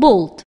bolt.